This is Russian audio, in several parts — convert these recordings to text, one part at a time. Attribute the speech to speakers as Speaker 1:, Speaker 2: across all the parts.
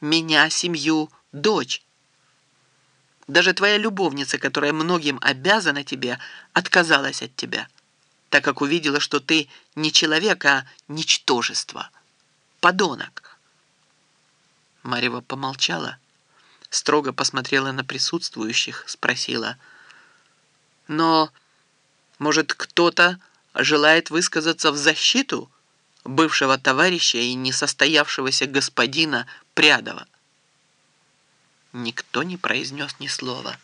Speaker 1: меня, семью, дочь. Даже твоя любовница, которая многим обязана тебе, отказалась от тебя, так как увидела, что ты не человек, а ничтожество, подонок. Марева помолчала, строго посмотрела на присутствующих, спросила, «Но, может, кто-то желает высказаться в защиту бывшего товарища и несостоявшегося господина Прядова?» Никто не произнес ни слова.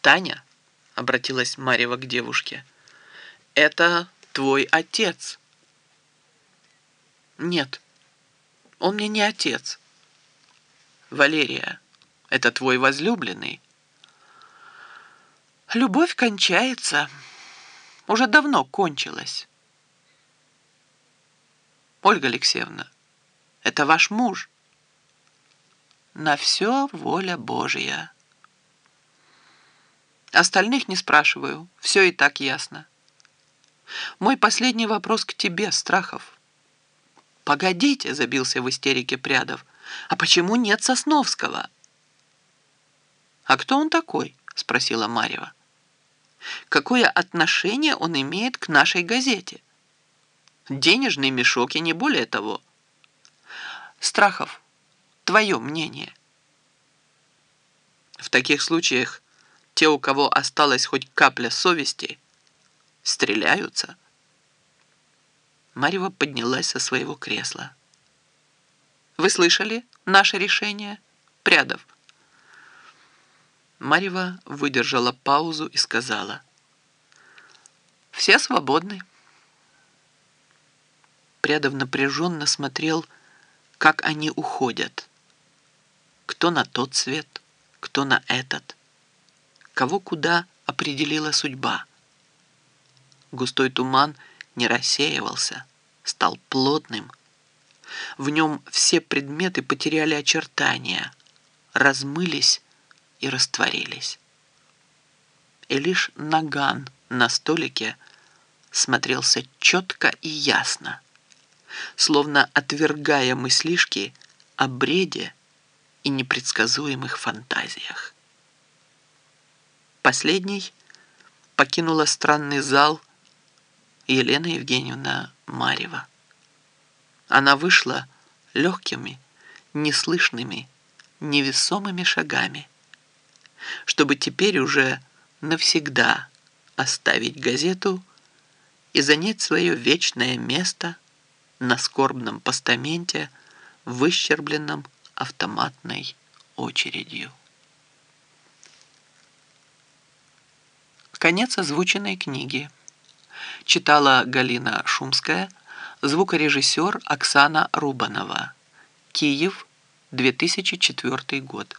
Speaker 1: «Таня», — обратилась Марева к девушке, — «это твой отец». «Нет, он мне не отец». «Валерия, это твой возлюбленный». «Любовь кончается. Уже давно кончилась». «Ольга Алексеевна, это ваш муж». На все воля Божья. Остальных не спрашиваю, все и так ясно. Мой последний вопрос к тебе, Страхов. Погодите, забился в истерике Прядов. А почему нет Сосновского? А кто он такой? Спросила Марьева. Какое отношение он имеет к нашей газете? Денежный мешок и не более того. Страхов, Твое мнение. В таких случаях те, у кого осталась хоть капля совести, стреляются. Марьева поднялась со своего кресла. «Вы слышали наше решение, Прядов?» Марьева выдержала паузу и сказала. «Все свободны». Прядов напряженно смотрел, как они уходят кто на тот свет, кто на этот, кого куда определила судьба. Густой туман не рассеивался, стал плотным. В нем все предметы потеряли очертания, размылись и растворились. И лишь наган на столике смотрелся четко и ясно, словно отвергая мыслишки о бреде и непредсказуемых фантазиях. Последней покинула странный зал Елена Евгеньевна Марева. Она вышла легкими, неслышными, невесомыми шагами, чтобы теперь уже навсегда оставить газету и занять свое вечное место на скорбном постаменте, выщербленном автоматной очередью. Конец озвученной книги. Читала Галина Шумская, звукорежиссер Оксана Рубанова. Киев, 2004 год.